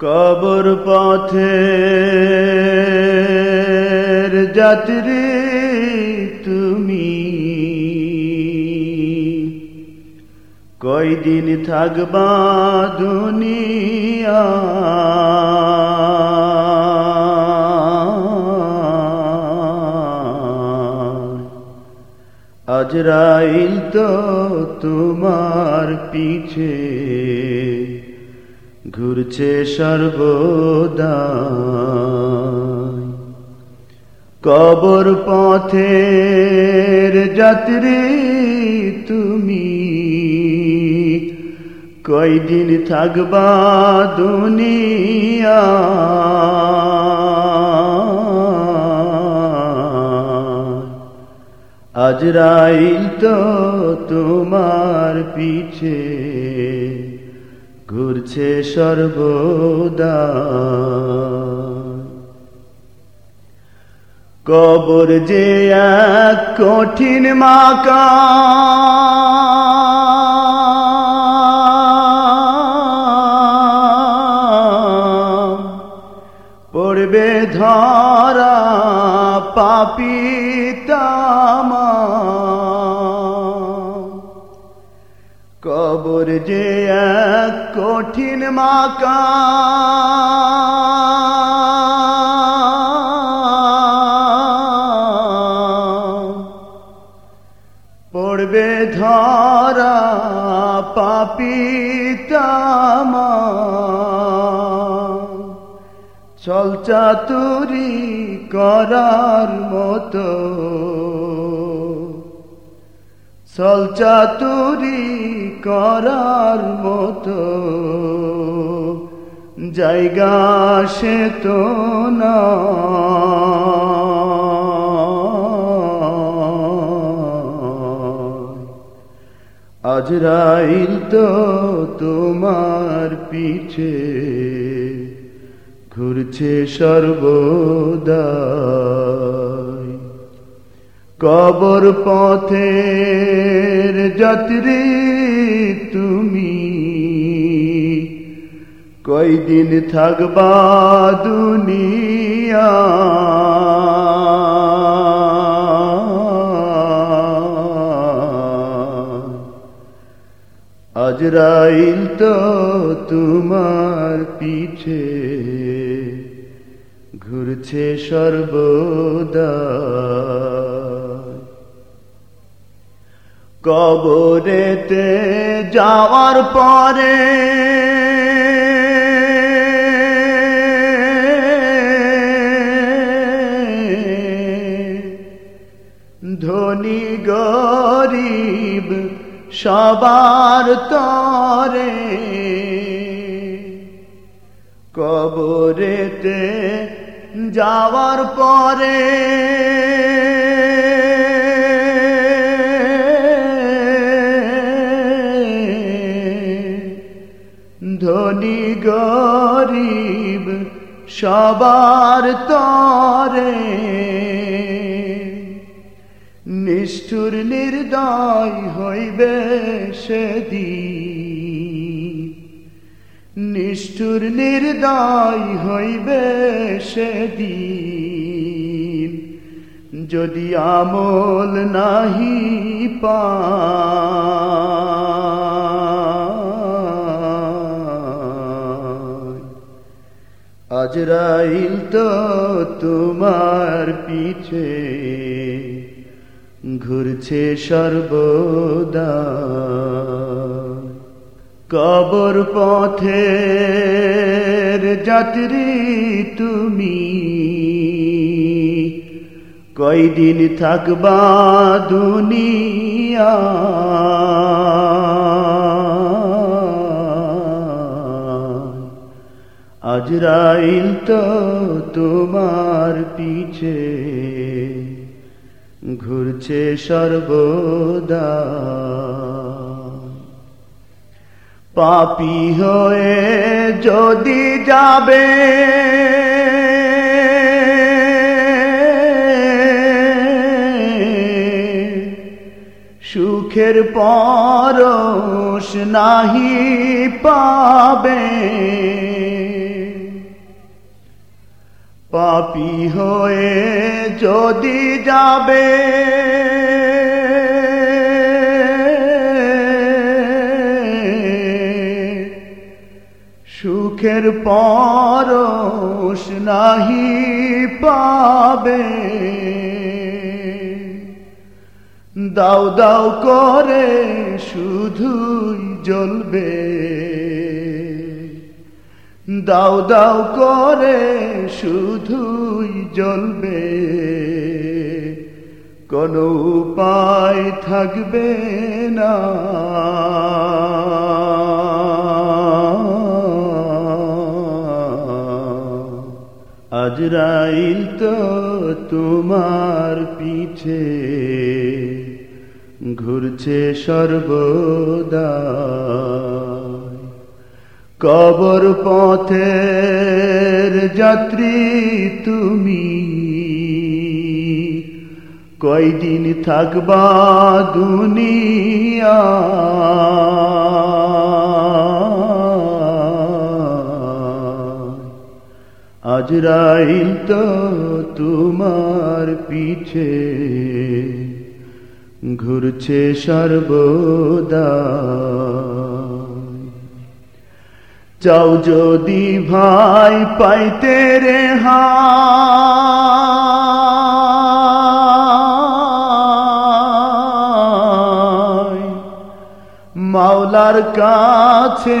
কবর পথে যাত্রী তুমি। কয়দিন থাকবা দুনিয়া? আজরাইল তো তোমার পিছে। ঘুরছে সর্বদা কবর পথের যাত্রী তুমি। কয়দিন থাকবা দুনিয়া। আজ আজরাইল তো তোমার পিছে। ঘুরছে সর্বদা। কবর যে এক কঠিন মাকা পড়বে ধরা পাপিতামা কবর যে এক কঠিন মাকা পড়বে ধরা পাপিতামা চল চাতুরি করার মতো। চল চাতুরি করার মতো জায়গা সে তো না। আজরাইল তো তোমার পিছে ঘুরছে সর্বদা। কবর পথের যাত্রী তুমি। কয়দিন থাকবা দুনিয়া? আজরাইল তো তোমার পিছে ঘুরছে সর্বদা। কবরেতে যাওয়ার পরে ধনী গরিব সবার তরে কবরেতে যাওয়ার পরে ধনী গরিব সবার তরে। নিষ্ঠুর নির্দয় হইবে সেদিন। নিষ্ঠুর নির্দয় হইবে সেদিন। যদি আমল নাহি পা আজরাইল তো তোমার পিছে ঘুরছে সর্বদা। কবর পথে যাত্রী তুমি। কয়দিন থাকবা দুনিয়া? আজরাইল তো তোমার পিছে। ঘুরছে সর্বদা। পাপি হয়ে যদি যাবে সুখের পরশ নাহি পাবে। পাপি হয়ে যদি যাবে। সুখের পরশ নাহি পাবে। দাও দাও করে শুধুই জ্বলবে। দাও দাও করে শুধুই জ্বলবে। কোনো উপায় থাকবে না। আজরাইল তো তোমার পিছে, ঘুরছে সর্বদা। কবর পথের যাত্রী তুমি। কয়দিন থাকবা দুনিয়া? আজরাইল তো তোমার পিছে। ঘুরছে সর্বদা। চাও যদি ভাই পাইতে রে মাওলার কাছে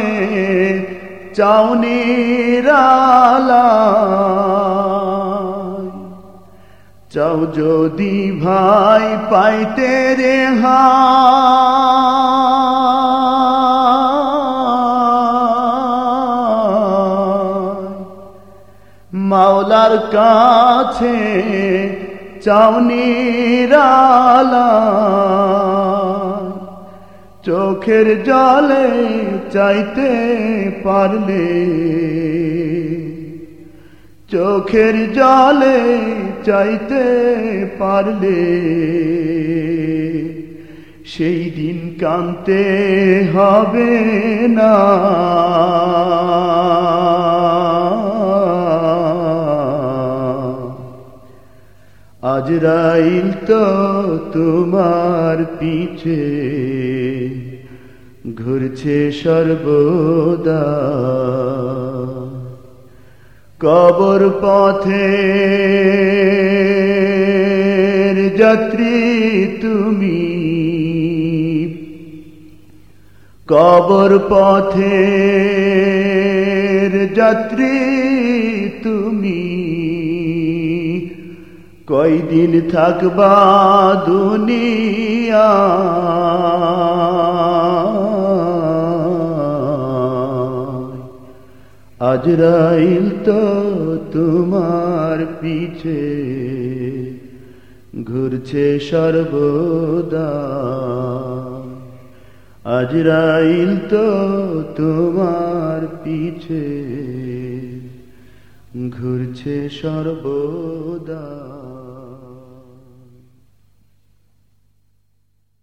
চাউনিরালা চাও যদি ভাই পাইতে রে মাওলার কাছে চাউনিরালা চোখের জলে চাইতে পারলে, চোখের জলে চাইতে পারলে, সেই দিন কানতে হবে না। আজরাইল তো তোমার পিছে। ঘুরছে সর্বদা। কবর পথে যাত্রী তুমি। কবর পথে যাত্রী তুমি। কয়দিন থাকবা দুনিয়া? আজরাইল তো তোমার পিছে, ঘুরছে সর্বদা। আজরাইল তো তোমার পিছে, ঘুরছে সর্বদা।